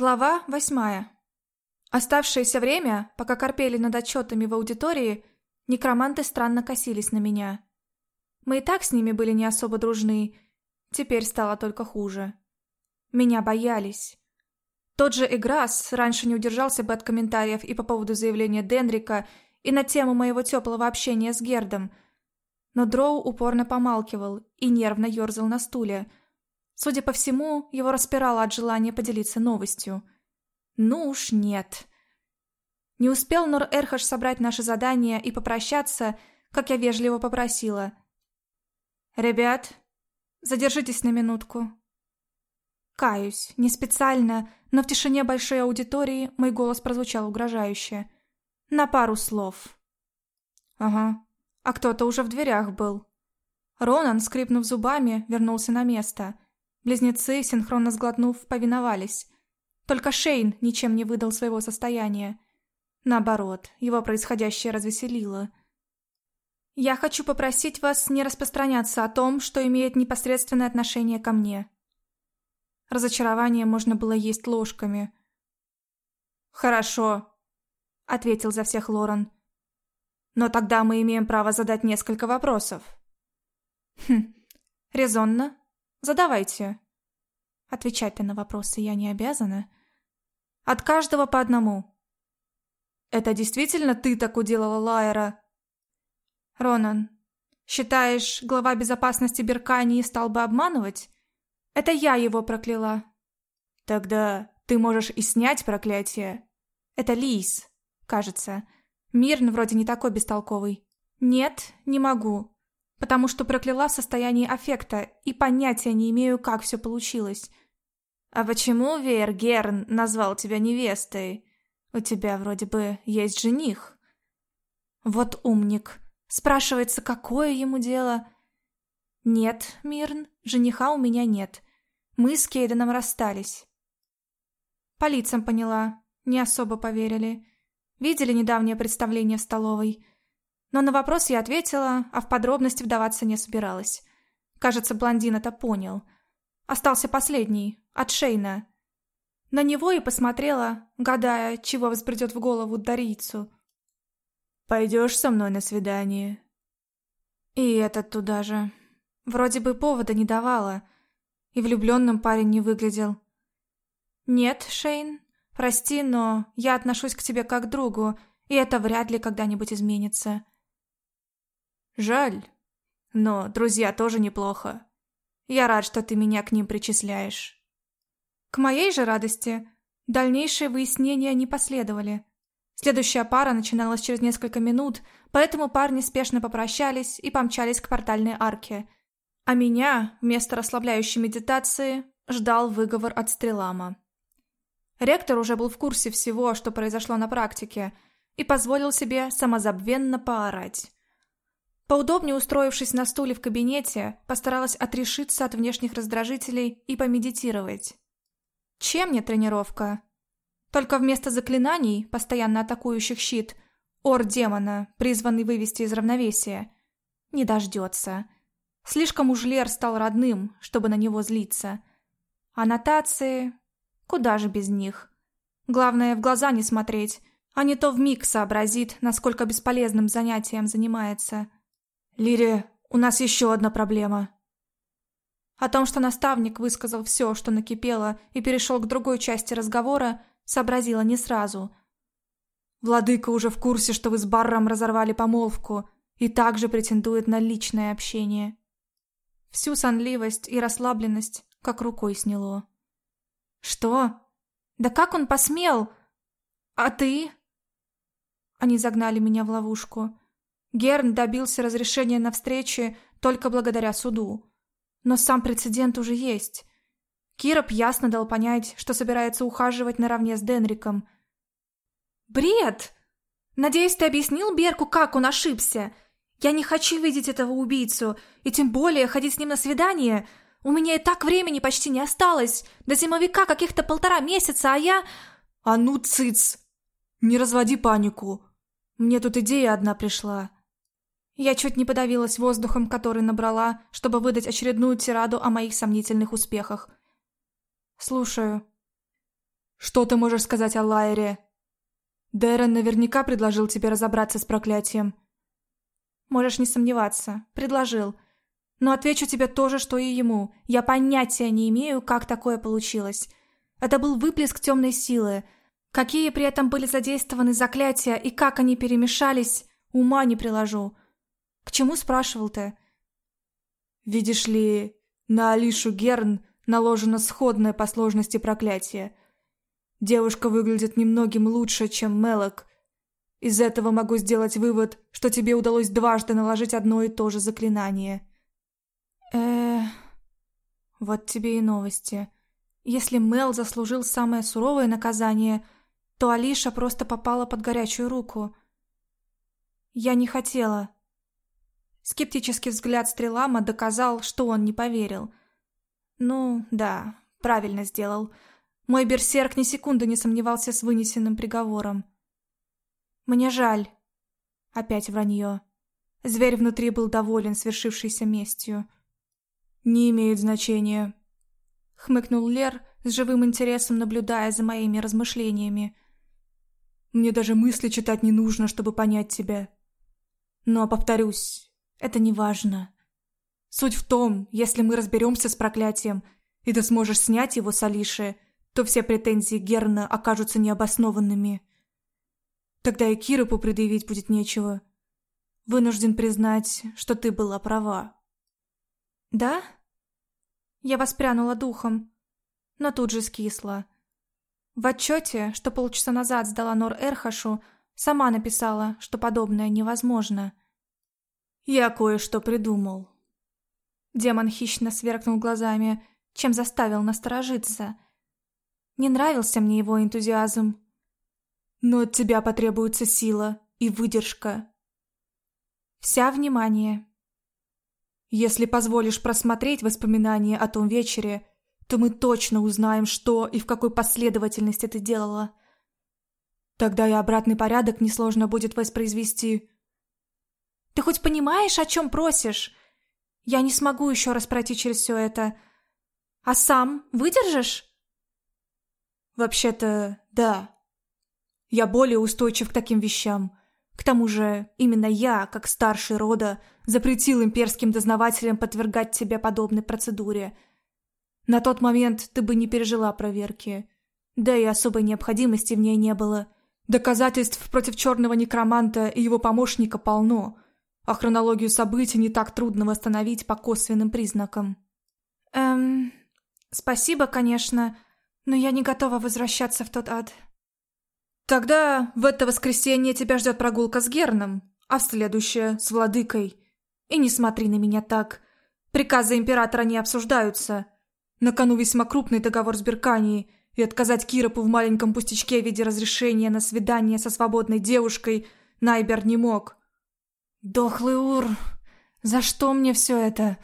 Глава восьмая. Оставшееся время, пока корпели над отчетами в аудитории, некроманты странно косились на меня. Мы и так с ними были не особо дружны, теперь стало только хуже. Меня боялись. Тот же Играс раньше не удержался бы от комментариев и по поводу заявления Денрика, и на тему моего теплого общения с Гердом, но Дроу упорно помалкивал и нервно ерзал на стуле – Судя по всему, его распирало от желания поделиться новостью. Ну уж нет. Не успел Нор Эрхаш собрать наше задание и попрощаться, как я вежливо попросила. «Ребят, задержитесь на минутку». Каюсь, не специально, но в тишине большой аудитории мой голос прозвучал угрожающе. На пару слов. Ага, а кто-то уже в дверях был. Ронан, скрипнув зубами, вернулся на место — Близнецы, синхронно сглотнув, повиновались. Только Шейн ничем не выдал своего состояния. Наоборот, его происходящее развеселило. «Я хочу попросить вас не распространяться о том, что имеет непосредственное отношение ко мне». Разочарование можно было есть ложками. «Хорошо», — ответил за всех Лорен. «Но тогда мы имеем право задать несколько вопросов». «Хм, резонно», Задавайте. Отвечать-то на вопросы я не обязана. От каждого по одному. Это действительно ты так уделала Лайера? Ронан, считаешь, глава безопасности Беркании стал бы обманывать? Это я его прокляла. Тогда ты можешь и снять проклятие. Это Лис, кажется. Мирн вроде не такой бестолковый. Нет, не могу потому что прокляла в состоянии аффекта и понятия не имею, как все получилось. А почему Вейергерн назвал тебя невестой? У тебя вроде бы есть жених. Вот умник. Спрашивается, какое ему дело? Нет, Мирн, жениха у меня нет. Мы с Кейденом расстались. По лицам поняла, не особо поверили. Видели недавнее представление в столовой – но на вопрос я ответила, а в подробности вдаваться не собиралась. Кажется, блондин это понял. Остался последний, от Шейна. На него и посмотрела, гадая, чего взбредет в голову Дарийцу. «Пойдешь со мной на свидание?» И этот туда же. Вроде бы повода не давала. И влюбленным парень не выглядел. «Нет, Шейн, прости, но я отношусь к тебе как к другу, и это вряд ли когда-нибудь изменится». Жаль. Но друзья тоже неплохо. Я рад, что ты меня к ним причисляешь. К моей же радости дальнейшие выяснения не последовали. Следующая пара начиналась через несколько минут, поэтому парни спешно попрощались и помчались к портальной арке. А меня, вместо расслабляющей медитации, ждал выговор от Стрелама. Ректор уже был в курсе всего, что произошло на практике, и позволил себе самозабвенно поорать. Поудобнее устроившись на стуле в кабинете, постаралась отрешиться от внешних раздражителей и помедитировать. Чем не тренировка? Только вместо заклинаний, постоянно атакующих щит, ор демона, призванный вывести из равновесия, не дождется. Слишком уж Лер стал родным, чтобы на него злиться. Аннотации... Куда же без них? Главное, в глаза не смотреть, а не то вмиг сообразит, насколько бесполезным занятием занимается. «Лирия, у нас еще одна проблема». О том, что наставник высказал все, что накипело, и перешел к другой части разговора, сообразила не сразу. «Владыка уже в курсе, что вы с Барром разорвали помолвку, и также претендует на личное общение». Всю сонливость и расслабленность как рукой сняло. «Что? Да как он посмел? А ты?» Они загнали меня в ловушку. Герн добился разрешения на встречи только благодаря суду. Но сам прецедент уже есть. Кироп ясно дал понять, что собирается ухаживать наравне с Денриком. «Бред! Надеюсь, ты объяснил Берку, как он ошибся? Я не хочу видеть этого убийцу, и тем более ходить с ним на свидание. У меня и так времени почти не осталось. До зимовика каких-то полтора месяца, а я...» «А ну, цыц! Не разводи панику. Мне тут идея одна пришла». Я чуть не подавилась воздухом, который набрала, чтобы выдать очередную тираду о моих сомнительных успехах. «Слушаю». Что ты можешь сказать о Лайере? Дэрон наверняка предложил тебе разобраться с проклятием. Можешь не сомневаться. Предложил. Но отвечу тебе то же, что и ему. Я понятия не имею, как такое получилось. Это был выплеск темной силы. Какие при этом были задействованы заклятия и как они перемешались, ума не приложу. К чему спрашивал ты? Видишь ли, на Алишу Герн наложено сходное по сложности проклятие. Девушка выглядит немногим лучше, чем Мелок. Из этого могу сделать вывод, что тебе удалось дважды наложить одно и то же заклинание. э Вот тебе и новости. Если Мел заслужил самое суровое наказание, то Алиша просто попала под горячую руку. Я не хотела. Скептический взгляд Стрелама доказал, что он не поверил. Ну, да, правильно сделал. Мой берсерк ни секунды не сомневался с вынесенным приговором. «Мне жаль». Опять вранье. Зверь внутри был доволен свершившейся местью. «Не имеет значения», — хмыкнул Лер, с живым интересом наблюдая за моими размышлениями. «Мне даже мысли читать не нужно, чтобы понять тебя. Но, повторюсь, это не важно. Суть в том, если мы разберемся с проклятием, и ты сможешь снять его с Алиши, то все претензии Герна окажутся необоснованными. Тогда и Киропу предъявить будет нечего. Вынужден признать, что ты была права. Да? Я воспрянула духом, но тут же скисла. В отчете, что полчаса назад сдала Нор Эрхашу, сама написала, что подобное невозможно. Я кое-что придумал. Демон хищно сверкнул глазами, чем заставил насторожиться. Не нравился мне его энтузиазм. Но от тебя потребуется сила и выдержка. Вся внимание. Если позволишь просмотреть воспоминания о том вечере, то мы точно узнаем, что и в какой последовательности ты делала. Тогда и обратный порядок несложно будет воспроизвести. Ты хоть понимаешь, о чем просишь? Я не смогу еще раз пройти через все это. А сам выдержишь? Вообще-то, да. Я более устойчив к таким вещам. К тому же, именно я, как старший рода, запретил имперским дознавателям подвергать тебя подобной процедуре. На тот момент ты бы не пережила проверки. Да и особой необходимости в ней не было. Доказательств против черного некроманта и его помощника полно, а хронологию событий не так трудно восстановить по косвенным признакам. Эм, спасибо, конечно, но я не готова возвращаться в тот ад. Тогда в это воскресенье тебя ждет прогулка с Герном, а в следующее — с Владыкой. И не смотри на меня так. Приказы императора не обсуждаются. На кону весьма крупный договор с Берканией, и отказать Киропу в маленьком пустячке в виде разрешения на свидание со свободной девушкой Найбер не мог. «Дохлый Ур, за что мне все это?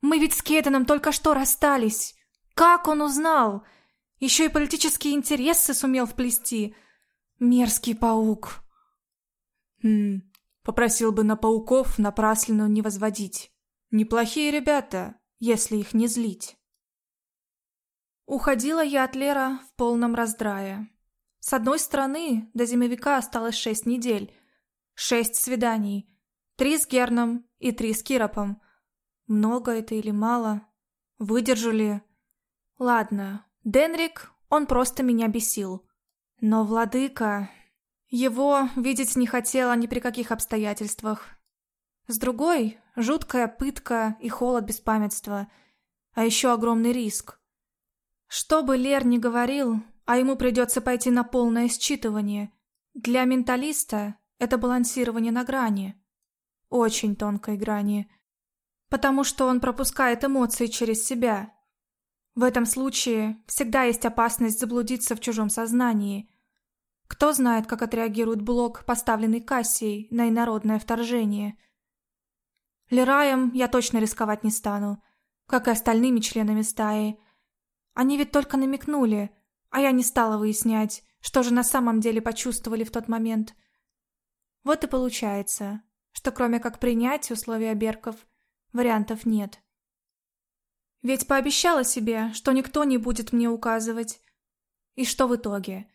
Мы ведь с Кейтоном только что расстались. Как он узнал?» Еще и политические интересы сумел вплести. Мерзкий паук. Хм, попросил бы на пауков напраслину не возводить. Неплохие ребята, если их не злить. Уходила я от Лера в полном раздрае. С одной стороны, до зимовика осталось шесть недель. Шесть свиданий. Три с Герном и три с Киропом. Много это или мало? Выдержу ли? Ладно, Денрик, он просто меня бесил. Но владыка... Его видеть не хотела ни при каких обстоятельствах. С другой, жуткая пытка и холод беспамятства. А еще огромный риск. Что бы Лер ни говорил, а ему придется пойти на полное считывание. Для менталиста это балансирование на грани. Очень тонкой грани. Потому что он пропускает эмоции через себя, в этом случае всегда есть опасность заблудиться в чужом сознании. Кто знает, как отреагирует блок, поставленный Кассией на инородное вторжение. Лираем я точно рисковать не стану, как и остальными членами стаи. Они ведь только намекнули, а я не стала выяснять, что же на самом деле почувствовали в тот момент. Вот и получается, что кроме как принять условия Берков, вариантов нет. Ведь пообещала себе, что никто не будет мне указывать. И что в итоге?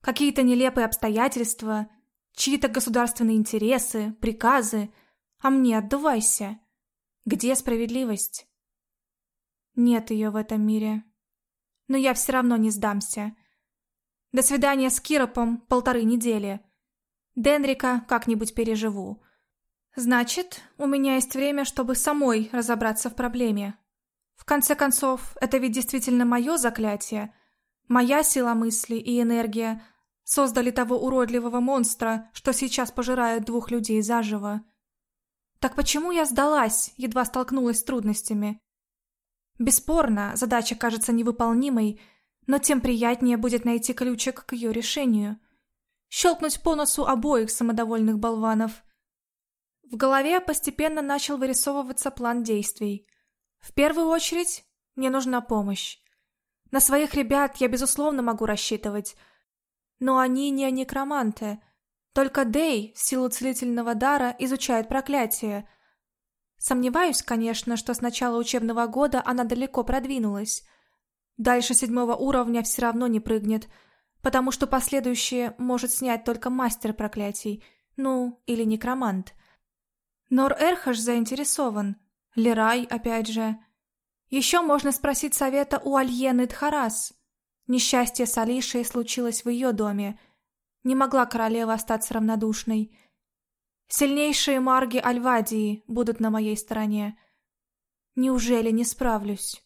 Какие-то нелепые обстоятельства, чьи-то государственные интересы, приказы, а мне отдувайся. Где справедливость? Нет ее в этом мире. Но я все равно не сдамся. До свидания с Киропом полторы недели. Денрика как-нибудь переживу. Значит, у меня есть время, чтобы самой разобраться в проблеме. В конце концов, это ведь действительно мое заклятие. Моя сила мысли и энергия создали того уродливого монстра, что сейчас пожирает двух людей заживо. Так почему я сдалась, едва столкнулась с трудностями? Бесспорно, задача кажется невыполнимой, но тем приятнее будет найти ключик к ее решению. Щелкнуть по носу обоих самодовольных болванов. В голове постепенно начал вырисовываться план действий. В первую очередь, мне нужна помощь. На своих ребят я, безусловно, могу рассчитывать. Но они не некроманты. Только Дэй, в силу целительного дара, изучает проклятие. Сомневаюсь, конечно, что с начала учебного года она далеко продвинулась. Дальше седьмого уровня все равно не прыгнет, потому что последующее может снять только мастер проклятий, ну, или некромант. Нор Эрхаш заинтересован. Лерай, опять же. Еще можно спросить совета у Альены Дхарас. Несчастье с Алишей случилось в ее доме. Не могла королева остаться равнодушной. Сильнейшие марги Альвадии будут на моей стороне. Неужели не справлюсь?